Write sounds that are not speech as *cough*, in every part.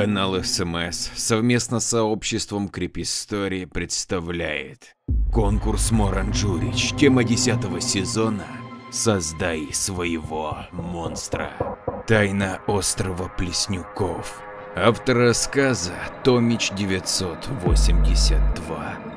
Канал СМС совместно с сообществом Крипистории представляет конкурс Моранджурич, тема 10 сезона «Создай своего монстра». Тайна острова Плеснюков. Автор рассказа Томич 982.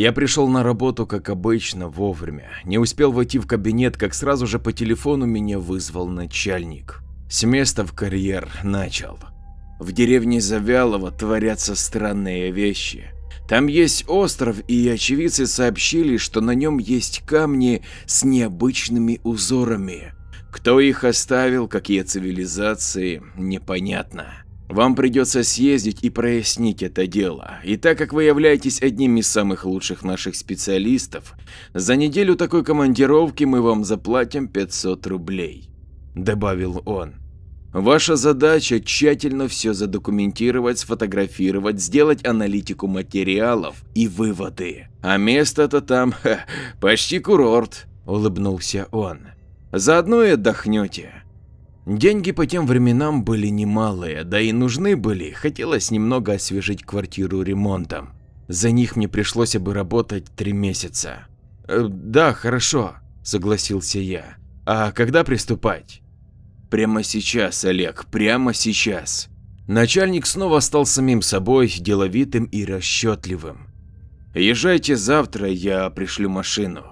Я пришел на работу, как обычно, вовремя. Не успел войти в кабинет, как сразу же по телефону меня вызвал начальник. С места в карьер начал. В деревне Завялово творятся странные вещи. Там есть остров, и очевидцы сообщили, что на нем есть камни с необычными узорами. Кто их оставил, какие цивилизации, непонятно. Вам придется съездить и прояснить это дело. И так как вы являетесь одним из самых лучших наших специалистов, за неделю такой командировки мы вам заплатим 500 рублей, добавил он. Ваша задача тщательно все задокументировать, сфотографировать, сделать аналитику материалов и выводы. А место-то там *laughs* ха, почти курорт, улыбнулся он. Заодно и отдохнете. Деньги по тем временам были немалые, да и нужны были, хотелось немного освежить квартиру ремонтом. За них мне пришлось бы работать три месяца. «Э, «Да, хорошо», – согласился я. «А когда приступать?» «Прямо сейчас, Олег, прямо сейчас». Начальник снова стал самим собой, деловитым и расчетливым. «Езжайте завтра, я пришлю машину».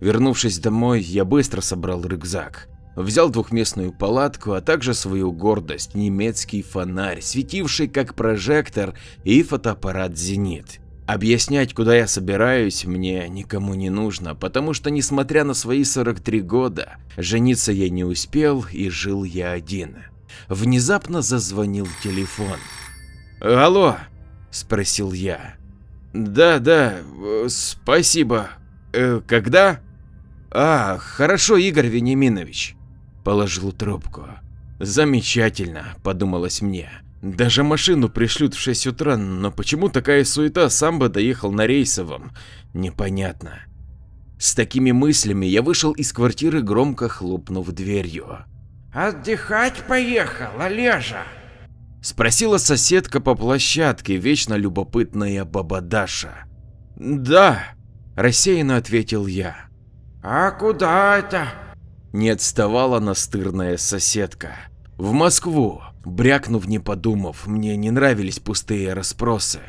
Вернувшись домой, я быстро собрал рюкзак. Взял двухместную палатку, а также свою гордость – немецкий фонарь, светивший как прожектор и фотоаппарат «Зенит». Объяснять, куда я собираюсь, мне никому не нужно, потому что, несмотря на свои 43 года, жениться я не успел и жил я один. Внезапно зазвонил телефон. «Алло?» – спросил я. «Да, да, спасибо. Э, когда?» «А, хорошо, Игорь Вениаминович». Положил трубку. Замечательно, подумалось мне. Даже машину пришлют в 6 утра, но почему такая суета, сам бы доехал на рейсовом, непонятно. С такими мыслями я вышел из квартиры, громко хлопнув дверью. «Отдыхать поехал, Олежа?» Спросила соседка по площадке, вечно любопытная баба Даша. «Да», – рассеянно ответил я. «А куда это?» Не отставала настырная соседка. В Москву, брякнув не подумав, мне не нравились пустые расспросы.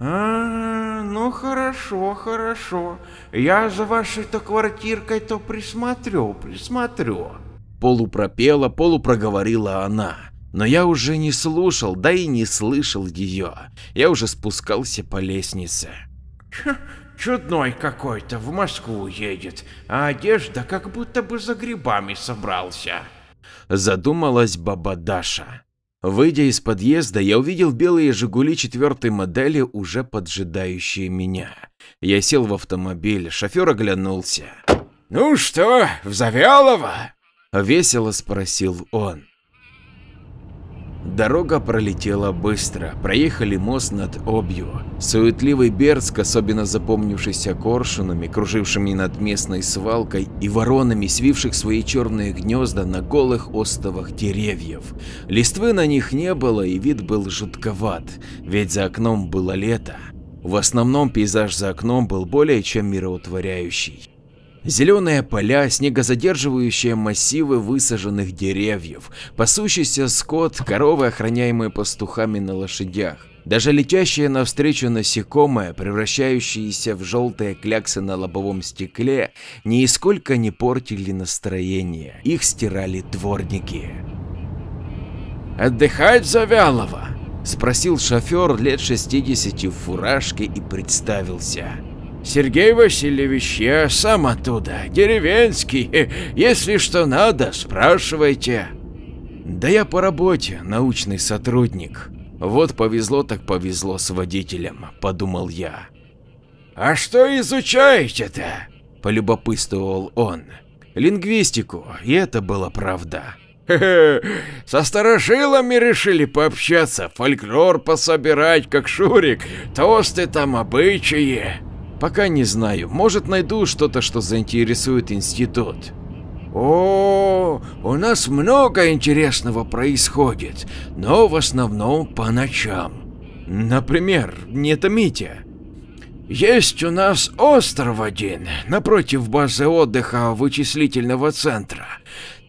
А, ну хорошо, хорошо. Я за вашей-то квартиркой-то присмотрю, присмотрю. Полупропела, полупроговорила она. Но я уже не слушал, да и не слышал ее. Я уже спускался по лестнице. Чудной какой-то, в Москву едет, а одежда как будто бы за грибами собрался. Задумалась баба Даша. Выйдя из подъезда, я увидел белые «Жигули» четвертой модели, уже поджидающие меня. Я сел в автомобиль, шофер оглянулся. «Ну что, в Завялово?» – весело спросил он. Дорога пролетела быстро, проехали мост над Обью. Суетливый Бердск, особенно запомнившийся коршунами, кружившими над местной свалкой и воронами, свивших свои черные гнезда на голых остовах деревьев. Листвы на них не было и вид был жутковат, ведь за окном было лето. В основном пейзаж за окном был более чем мироутворяющий. Зеленые поля, снегозадерживающие массивы высаженных деревьев, пасущийся скот, коровы, охраняемые пастухами на лошадях. Даже летящие навстречу насекомые, превращающиеся в желтые кляксы на лобовом стекле, нисколько не портили настроение, их стирали дворники. «Отдыхать Завялова?» – спросил шофер лет 60 в фуражке и представился. Сергей Васильевич, я сам оттуда, деревенский. Если что надо, спрашивайте. Да я по работе, научный сотрудник. Вот повезло так повезло с водителем, подумал я. А что изучаете-то? Полюбопытствовал он. Лингвистику, и это была правда. Со старожилами решили пообщаться, фольклор пособирать, как Шурик, тосты там, обычаи. Пока не знаю, может найду что-то, что заинтересует институт. О, у нас много интересного происходит, но в основном по ночам. Например, не томите. Есть у нас остров один, напротив базы отдыха вычислительного центра.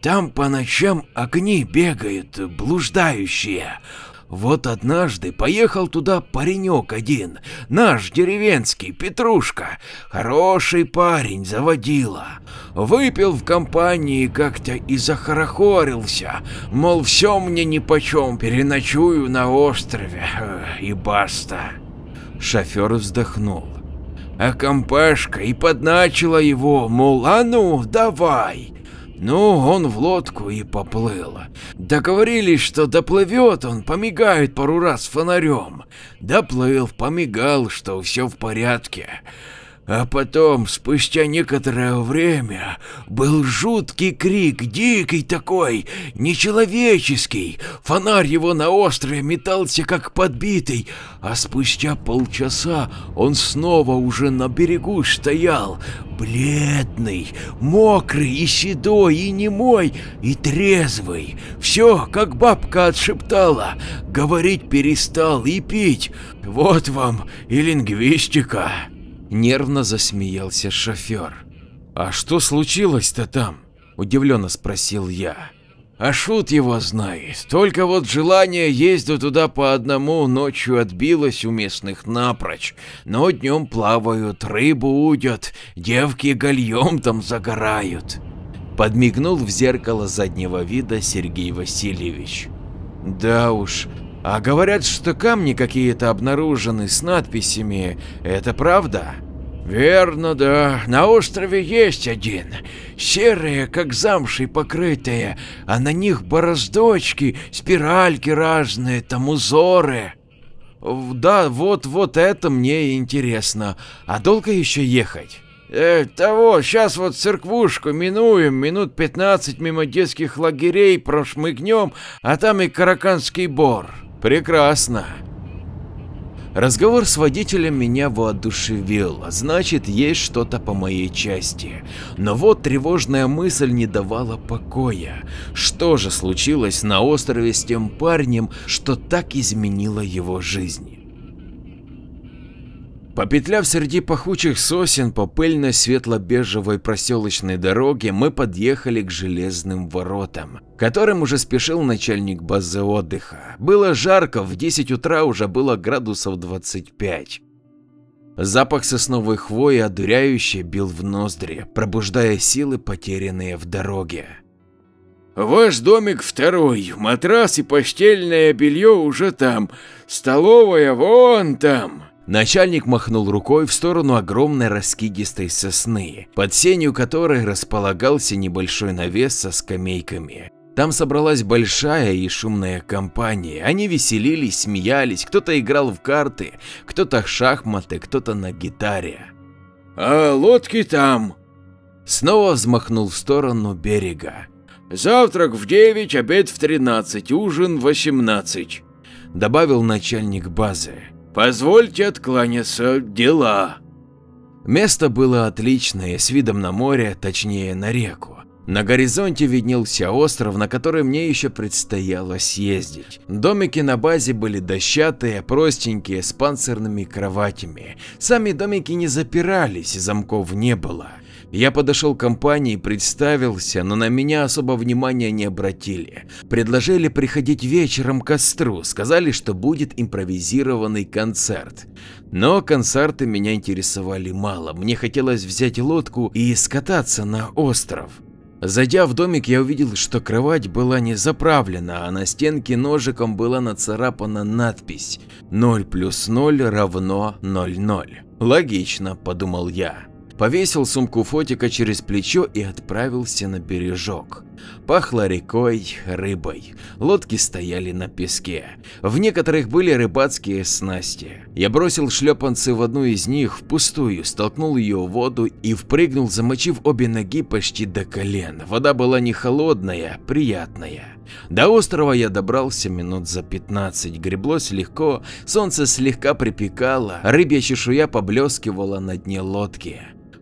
Там по ночам огни бегают, блуждающие. Вот однажды поехал туда паренек один, наш деревенский, Петрушка, хороший парень, заводила. Выпил в компании как-то и захорохорился, мол, все мне нипочем, переночую на острове, и баста. Шофер вздохнул. А компашка и подначила его, мол, а ну, давай. Ну, он в лодку и поплыл. Договорились, что доплывет он, помигает пару раз фонарем. Доплыл, помигал, что все в порядке. А потом, спустя некоторое время, был жуткий крик, дикий такой, нечеловеческий. Фонарь его на острове метался как подбитый, а спустя полчаса он снова уже на берегу стоял, бледный, мокрый и седой, и немой, и трезвый. Все, как бабка отшептала, говорить перестал и пить. Вот вам и лингвистика. Нервно засмеялся шофер. «А что случилось-то там?» – удивленно спросил я. А шут его знает, только вот желание ездить туда по одному ночью отбилось у местных напрочь, но днем плавают, рыбу удят, девки гальем там загорают. Подмигнул в зеркало заднего вида Сергей Васильевич. Да уж, а говорят, что камни какие-то обнаружены с надписями. Это правда? Верно, да. На острове есть один. Серые, как замшей покрытые, а на них бороздочки, спиральки разные, там узоры. Да, вот, вот это мне интересно. А долго еще ехать? Э, того, сейчас вот церквушку минуем, минут 15 мимо детских лагерей прошмыгнем, а там и Караканский бор. Прекрасно. Разговор с водителем меня воодушевил, значит есть что-то по моей части. Но вот тревожная мысль не давала покоя. Что же случилось на острове с тем парнем, что так изменило его жизнь? Попетляв среди пахучих сосен по пыльной светло-бежевой проселочной дороге, мы подъехали к железным воротам, которым уже спешил начальник базы отдыха. Было жарко, в 10 утра уже было градусов 25. Запах сосновой хвои одуряюще бил в ноздри, пробуждая силы, потерянные в дороге. Ваш домик второй, матрас и постельное белье уже там, столовая вон там. Начальник махнул рукой в сторону огромной раскидистой сосны, под сенью которой располагался небольшой навес со скамейками. Там собралась большая и шумная компания. Они веселились, смеялись, кто-то играл в карты, кто-то в шахматы, кто-то на гитаре. «А лодки там!» Снова взмахнул в сторону берега. «Завтрак в 9, обед в 13, ужин в 18», добавил начальник базы. Позвольте откланяться, дела. Место было отличное, с видом на море, точнее на реку. На горизонте виднелся остров, на который мне еще предстояло съездить. Домики на базе были дощатые, простенькие, с панцирными кроватями. Сами домики не запирались, замков не было. Я подошел к компании, представился, но на меня особо внимания не обратили. Предложили приходить вечером к костру, сказали, что будет импровизированный концерт. Но концерты меня интересовали мало, мне хотелось взять лодку и скататься на остров. Зайдя в домик, я увидел, что кровать была не заправлена, а на стенке ножиком была нацарапана надпись «0 плюс 0 равно 00». Логично, подумал я повесил сумку фотика через плечо и отправился на бережок. Пахло рекой, рыбой. Лодки стояли на песке. В некоторых были рыбацкие снасти. Я бросил шлепанцы в одну из них впустую, столкнул ее в воду и впрыгнул, замочив обе ноги почти до колен. Вода была не холодная, приятная. До острова я добрался минут за 15, греблось легко, солнце слегка припекало, рыбья чешуя поблескивала на дне лодки.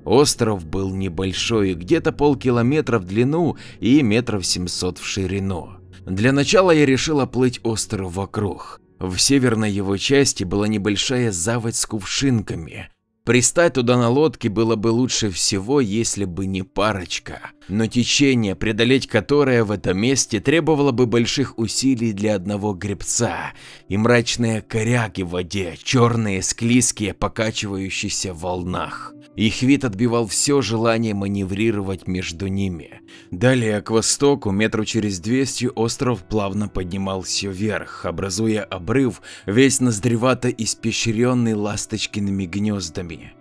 Остров был небольшой, где-то полкилометра в длину и метров 700 в ширину. Для начала я решил оплыть остров вокруг. В северной его части была небольшая заводь с кувшинками. Пристать туда на лодке было бы лучше всего, если бы не парочка. Но течение, преодолеть которое в этом месте требовало бы больших усилий для одного гребца, и мрачные коряги в воде, черные, склизкие, покачивающиеся в волнах. Их вид отбивал все желание маневрировать между ними. Далее к востоку, метров через 200, остров плавно поднимался вверх, образуя обрыв, весь ноздревато испещренный ласточкиными гнездами.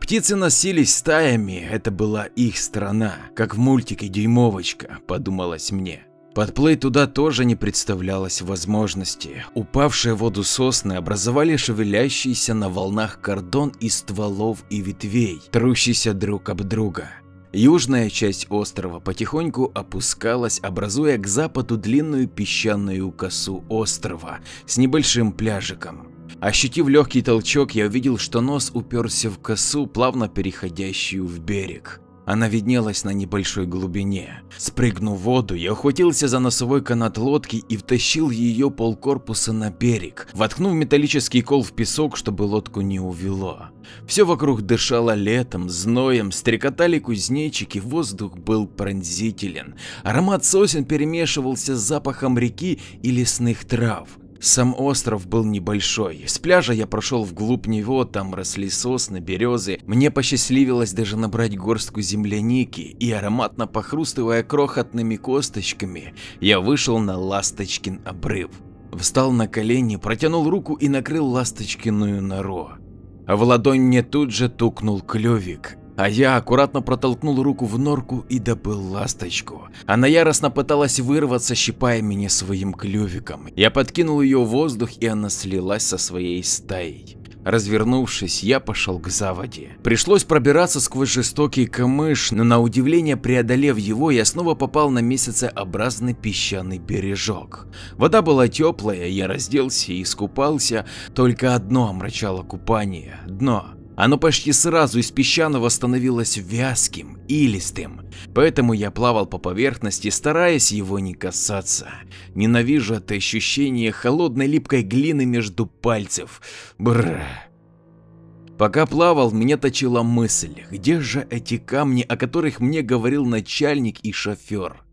Птицы носились стаями, это была их страна, как в мультике «Дюймовочка», подумалось мне. Подплыть туда тоже не представлялось возможности. Упавшие в воду сосны образовали шевелящийся на волнах кордон из стволов и ветвей, трущийся друг об друга. Южная часть острова потихоньку опускалась, образуя к западу длинную песчаную косу острова с небольшим пляжиком. Ощутив легкий толчок, я увидел, что нос уперся в косу, плавно переходящую в берег. Она виднелась на небольшой глубине. Спрыгнув в воду, я ухватился за носовой канат лодки и втащил ее полкорпуса на берег, воткнув металлический кол в песок, чтобы лодку не увело. Все вокруг дышало летом, зноем, стрекотали кузнечики, воздух был пронзителен. Аромат сосен перемешивался с запахом реки и лесных трав. Сам остров был небольшой. С пляжа я прошел вглубь него, там росли сосны, березы. Мне посчастливилось даже набрать горстку земляники и ароматно похрустывая крохотными косточками, я вышел на Ласточкин обрыв. Встал на колени, протянул руку и накрыл ласточкиную нору. В ладонь мне тут же тукнул клювик, а я аккуратно протолкнул руку в норку и добыл ласточку. Она яростно пыталась вырваться, щипая меня своим клювиком. Я подкинул ее в воздух, и она слилась со своей стаей. Развернувшись, я пошел к заводе. Пришлось пробираться сквозь жестокий камыш, но на удивление преодолев его, я снова попал на месяцеобразный песчаный бережок. Вода была теплая, я разделся и искупался, только одно омрачало купание – дно. Оно почти сразу из песчаного становилось вязким, илистым, поэтому я плавал по поверхности, стараясь его не касаться. Ненавижу это ощущение холодной липкой глины между пальцев. Бррр. Пока плавал, меня точила мысль, где же эти камни, о которых мне говорил начальник и шофер.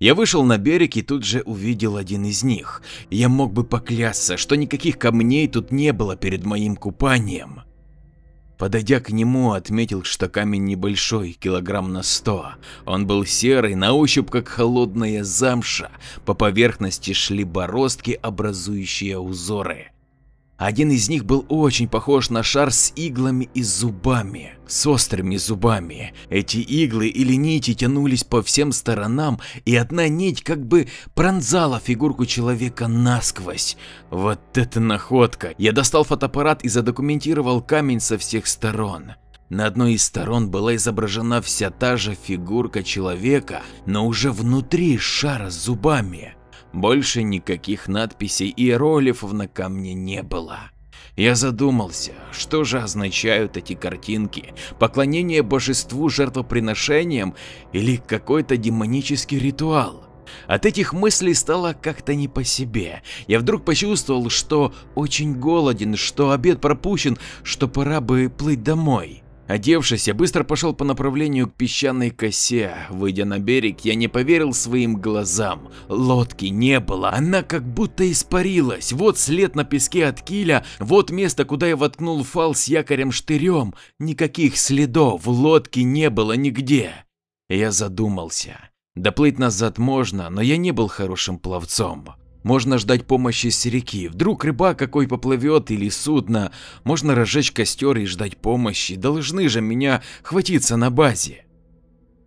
Я вышел на берег и тут же увидел один из них. Я мог бы поклясться, что никаких камней тут не было перед моим купанием. Подойдя к нему, отметил, что камень небольшой, килограмм на сто. Он был серый, на ощупь как холодная замша, по поверхности шли бороздки, образующие узоры. Один из них был очень похож на шар с иглами и зубами, с острыми зубами. Эти иглы или нити тянулись по всем сторонам, и одна нить как бы пронзала фигурку человека насквозь. Вот это находка! Я достал фотоаппарат и задокументировал камень со всех сторон. На одной из сторон была изображена вся та же фигурка человека, но уже внутри шара с зубами. Больше никаких надписей и иероглифов на камне не было. Я задумался, что же означают эти картинки, поклонение божеству жертвоприношением или какой-то демонический ритуал. От этих мыслей стало как-то не по себе. Я вдруг почувствовал, что очень голоден, что обед пропущен, что пора бы плыть домой. Одевшись, я быстро пошел по направлению к песчаной косе. Выйдя на берег, я не поверил своим глазам. Лодки не было, она как будто испарилась. Вот след на песке от киля, вот место, куда я воткнул фал с якорем-штырем. Никаких следов, лодки не было нигде. Я задумался. Доплыть назад можно, но я не был хорошим пловцом. Можно ждать помощи с реки, вдруг рыбак какой поплывет или судно, можно разжечь костер и ждать помощи, должны же меня хватиться на базе.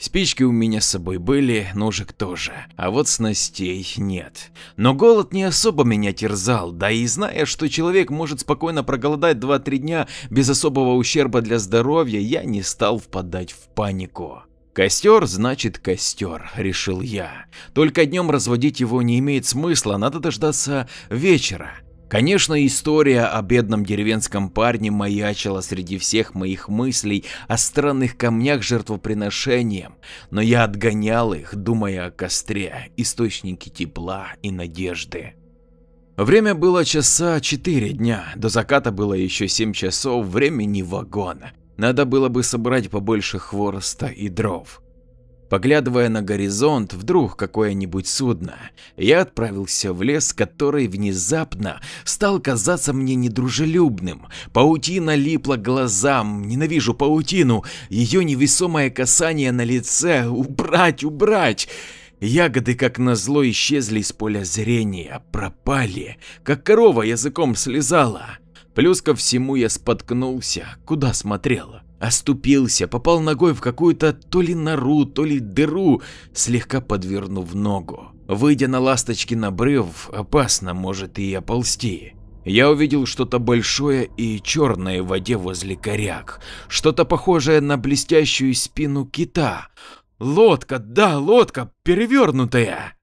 Спички у меня с собой были, ножик тоже, а вот снастей нет. Но голод не особо меня терзал, да и зная, что человек может спокойно проголодать 2-3 дня без особого ущерба для здоровья, я не стал впадать в панику. Костер значит костер, решил я. Только днем разводить его не имеет смысла, надо дождаться вечера. Конечно, история о бедном деревенском парне маячила среди всех моих мыслей о странных камнях жертвоприношением, но я отгонял их, думая о костре, источнике тепла и надежды. Время было часа четыре дня, до заката было еще семь часов, времени вагона. Надо было бы собрать побольше хвороста и дров. Поглядывая на горизонт, вдруг какое-нибудь судно, я отправился в лес, который внезапно стал казаться мне недружелюбным. Паутина липла глазам, ненавижу паутину, ее невесомое касание на лице, убрать, убрать. Ягоды, как назло, исчезли из поля зрения, пропали, как корова языком слезала. Плюс ко всему я споткнулся, куда смотрела. Оступился, попал ногой в какую-то то ли нору, то ли дыру, слегка подвернув ногу. Выйдя на ласточкин обрыв, опасно может и оползти. Я увидел что-то большое и черное в воде возле коряк, что-то похожее на блестящую спину кита. Лодка, да, лодка, перевернутая.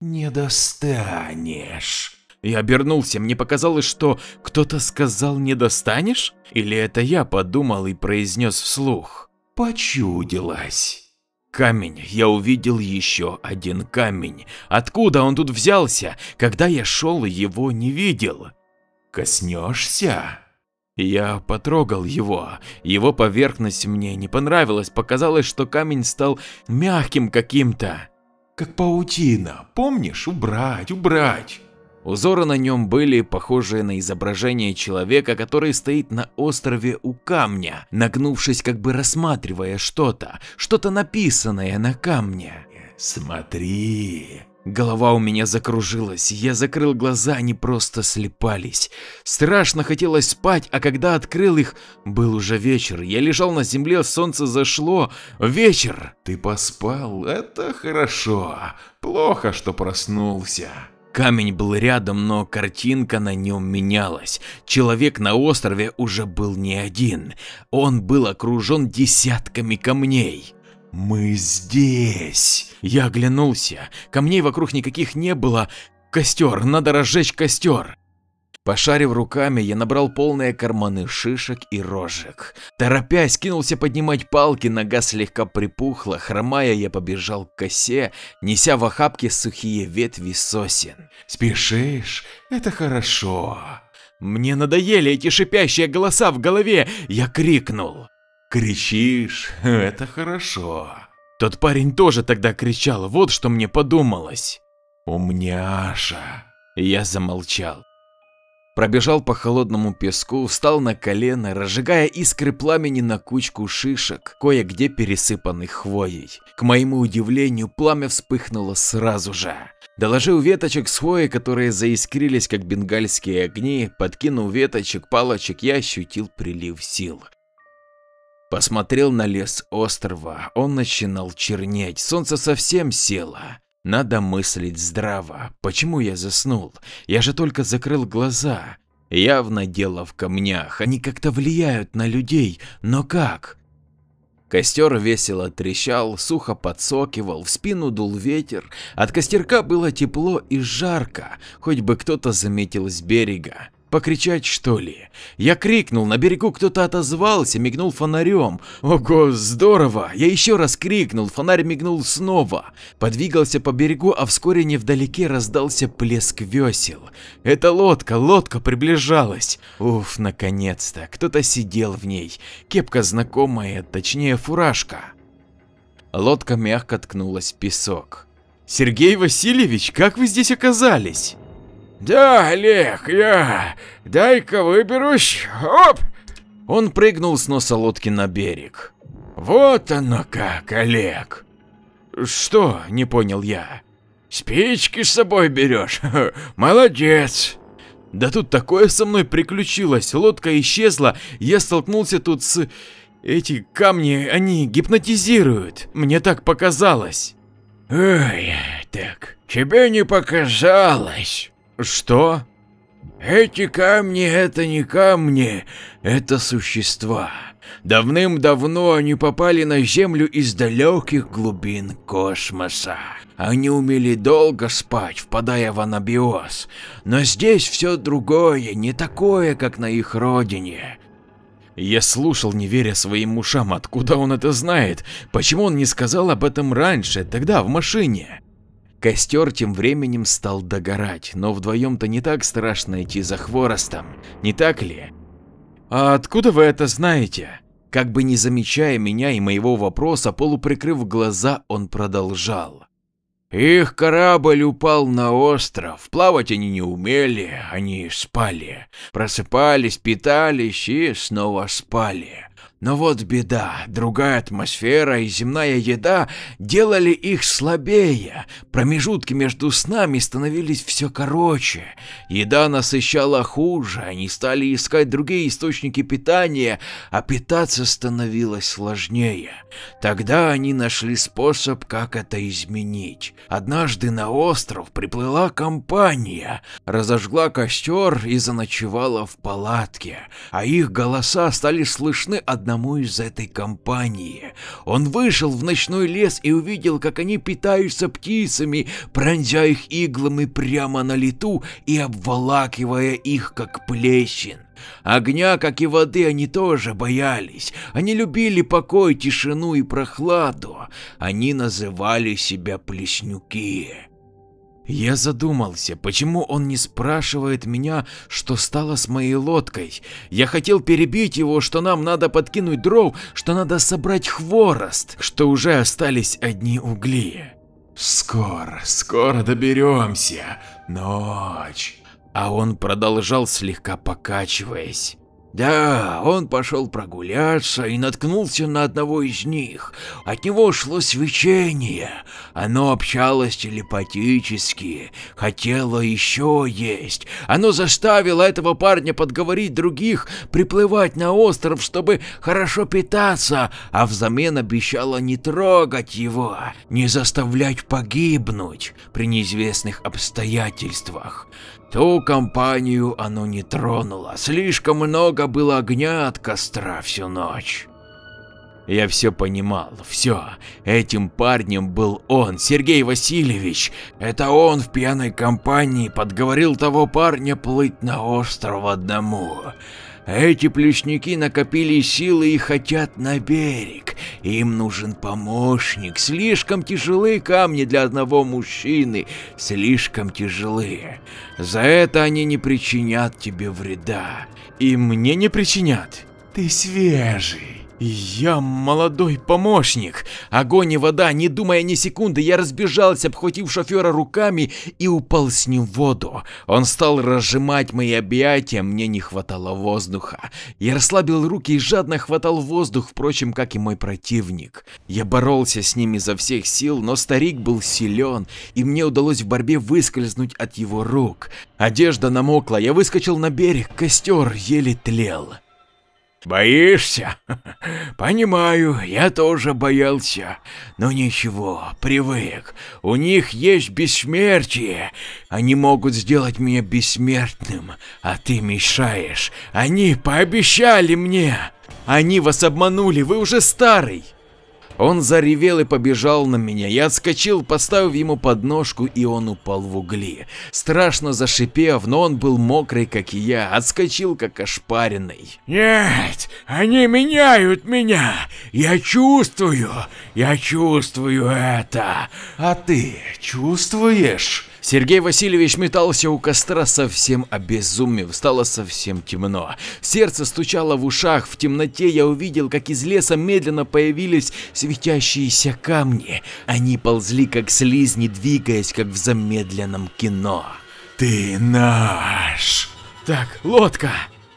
Не достанешь. Я обернулся, мне показалось, что кто-то сказал «не достанешь?» Или это я подумал и произнес вслух «почудилось». Камень, я увидел еще один камень. Откуда он тут взялся? Когда я шел, его не видел. Коснешься? Я потрогал его. Его поверхность мне не понравилась, показалось, что камень стал мягким каким-то. Как паутина, помнишь? Убрать, убрать. Узоры на нем были похожие на изображение человека, который стоит на острове у камня, нагнувшись как бы рассматривая что-то, что-то написанное на камне. «Смотри!» Голова у меня закружилась, я закрыл глаза, они просто слепались. Страшно хотелось спать, а когда открыл их, был уже вечер. Я лежал на земле, солнце зашло. Вечер! Ты поспал? Это хорошо. Плохо, что проснулся. Камень был рядом, но картинка на нем менялась. Человек на острове уже был не один. Он был окружен десятками камней. «Мы здесь!» Я оглянулся. Камней вокруг никаких не было. Костер, надо разжечь костер. Пошарив руками, я набрал полные карманы шишек и рожек. Торопясь, кинулся поднимать палки, нога слегка припухла, хромая я побежал к косе, неся в охапке сухие ветви сосен. «Спешишь? Это хорошо!» Мне надоели эти шипящие голоса в голове, я крикнул. «Кричишь? Это хорошо!» Тот парень тоже тогда кричал, вот что мне подумалось. «Умняша!» Я замолчал. Пробежал по холодному песку, встал на колено, разжигая искры пламени на кучку шишек, кое-где пересыпанных хвоей. К моему удивлению, пламя вспыхнуло сразу же. Доложил веточек с хвоей, которые заискрились как бенгальские огни, подкинул веточек, палочек, я ощутил прилив сил. Посмотрел на лес острова, он начинал чернеть, солнце совсем село. Надо мыслить здраво. Почему я заснул? Я же только закрыл глаза. Явно дело в камнях, они как-то влияют на людей, но как? Костер весело трещал, сухо подсокивал, в спину дул ветер, от костерка было тепло и жарко, хоть бы кто-то заметил с берега. Покричать что ли? Я крикнул, на берегу кто-то отозвался, мигнул фонарем. Ого, здорово! Я еще раз крикнул, фонарь мигнул снова. Подвигался по берегу, а вскоре невдалеке раздался плеск весел. Это лодка, лодка приближалась. Уф, наконец-то, кто-то сидел в ней. Кепка знакомая, точнее фуражка. Лодка мягко ткнулась в песок. Сергей Васильевич, как вы здесь оказались? «Да, Олег, я... Дай-ка выберусь. Оп!» Он прыгнул с носа лодки на берег. «Вот оно как, Олег!» «Что?» – не понял я. «Спички с собой берешь? *laughs* Молодец!» Да тут такое со мной приключилось, лодка исчезла, я столкнулся тут с... Эти камни, они гипнотизируют, мне так показалось. Ой, так, тебе не показалось. Что? Эти камни это не камни, это существа. Давным-давно они попали на Землю из далеких глубин космоса. Они умели долго спать, впадая в анабиоз. Но здесь все другое, не такое, как на их родине. Я слушал, не веря своим ушам, откуда он это знает, почему он не сказал об этом раньше, тогда в машине. Костер тем временем стал догорать, но вдвоем-то не так страшно идти за хворостом, не так ли? А откуда вы это знаете? Как бы не замечая меня и моего вопроса, полуприкрыв глаза, он продолжал. Их корабль упал на остров, плавать они не умели, они спали, просыпались, питались и снова спали. Но вот беда, другая атмосфера и земная еда делали их слабее, промежутки между снами становились все короче, еда насыщала хуже, они стали искать другие источники питания, а питаться становилось сложнее. Тогда они нашли способ, как это изменить. Однажды на остров приплыла компания, разожгла костер и заночевала в палатке, а их голоса стали слышны одновременно одному из этой компании. Он вышел в ночной лес и увидел, как они питаются птицами, пронзя их иглами прямо на лету и обволакивая их, как плесень. Огня, как и воды, они тоже боялись. Они любили покой, тишину и прохладу. Они называли себя плеснюки. Я задумался, почему он не спрашивает меня, что стало с моей лодкой. Я хотел перебить его, что нам надо подкинуть дров, что надо собрать хворост, что уже остались одни угли. Скоро, скоро доберемся. Ночь. А он продолжал слегка покачиваясь. Да, он пошел прогуляться и наткнулся на одного из них. От него шло свечение. Оно общалось телепатически, хотело еще есть. Оно заставило этого парня подговорить других приплывать на остров, чтобы хорошо питаться, а взамен обещало не трогать его, не заставлять погибнуть при неизвестных обстоятельствах. Ту компанию оно не тронуло, слишком много было огня от костра всю ночь. Я все понимал, все. Этим парнем был он, Сергей Васильевич. Это он в пьяной компании подговорил того парня плыть на остров одному. Эти плечники накопили силы и хотят на берег. Им нужен помощник. Слишком тяжелые камни для одного мужчины. Слишком тяжелые. За это они не причинят тебе вреда. И мне не причинят. Ты свежий. Я молодой помощник. Огонь и вода, не думая ни секунды, я разбежался, обхватив шофера руками и упал с ним в воду. Он стал разжимать мои объятия, мне не хватало воздуха. Я расслабил руки и жадно хватал воздух, впрочем, как и мой противник. Я боролся с ним изо всех сил, но старик был силен, и мне удалось в борьбе выскользнуть от его рук. Одежда намокла, я выскочил на берег, костер еле тлел. Боишься? *laughs* Понимаю, я тоже боялся. Но ничего, привык. У них есть бессмертие. Они могут сделать меня бессмертным, а ты мешаешь. Они пообещали мне. Они вас обманули, вы уже старый. Он заревел и побежал на меня. Я отскочил, поставив ему подножку, и он упал в угли. Страшно зашипев, но он был мокрый, как и я, отскочил, как ошпаренный. Нет, они меняют меня. Я чувствую, я чувствую это. А ты чувствуешь? Сергей Васильевич метался у костра совсем обезумев, стало совсем темно. Сердце стучало в ушах, в темноте я увидел, как из леса медленно появились светящиеся камни. Они ползли как слизни, двигаясь как в замедленном кино. Ты наш. Так, лодка.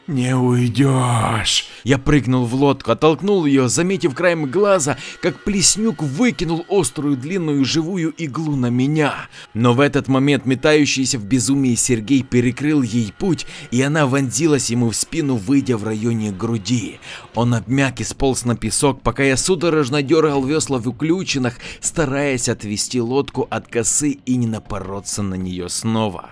Не уйдешь. Я прыгнул в лодку, оттолкнул ее, заметив краем глаза, как плеснюк выкинул острую длинную живую иглу на меня. Но в этот момент метающийся в безумии Сергей перекрыл ей путь, и она вонзилась ему в спину, выйдя в районе груди. Он обмяк и сполз на песок, пока я судорожно дергал весла в уключенных, стараясь отвести лодку от косы и не напороться на нее снова.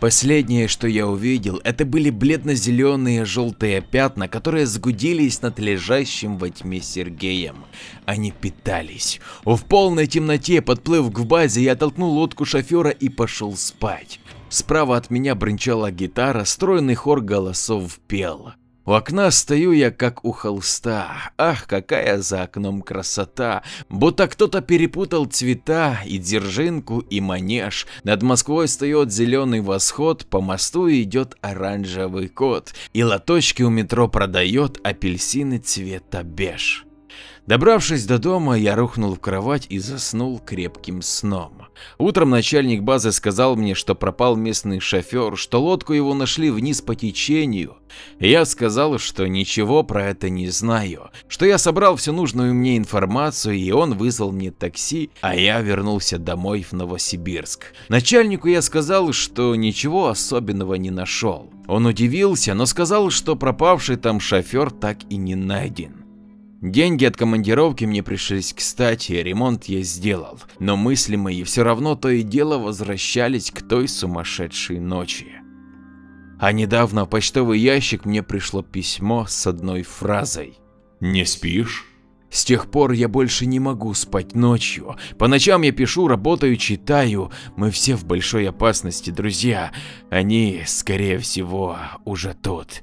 Последнее, что я увидел, это были бледно-зеленые желтые пятна, которые сгудились над лежащим во тьме Сергеем. Они питались. В полной темноте, подплыв к базе, я толкнул лодку шофера и пошел спать. Справа от меня бренчала гитара, стройный хор голосов пел. У окна стою я как у холста, ах, какая за окном красота, будто кто-то перепутал цвета и дзержинку и манеж. Над Москвой встает зеленый восход, по мосту идет оранжевый кот, и лоточки у метро продает апельсины цвета беж. Добравшись до дома, я рухнул в кровать и заснул крепким сном. Утром начальник базы сказал мне, что пропал местный шофер, что лодку его нашли вниз по течению. Я сказал, что ничего про это не знаю, что я собрал всю нужную мне информацию и он вызвал мне такси, а я вернулся домой в Новосибирск. Начальнику я сказал, что ничего особенного не нашел. Он удивился, но сказал, что пропавший там шофер так и не найден. Деньги от командировки мне пришлись кстати, ремонт я сделал, но мысли мои все равно то и дело возвращались к той сумасшедшей ночи. А недавно в почтовый ящик мне пришло письмо с одной фразой «Не спишь?» С тех пор я больше не могу спать ночью. По ночам я пишу, работаю, читаю. Мы все в большой опасности, друзья. Они, скорее всего, уже тут.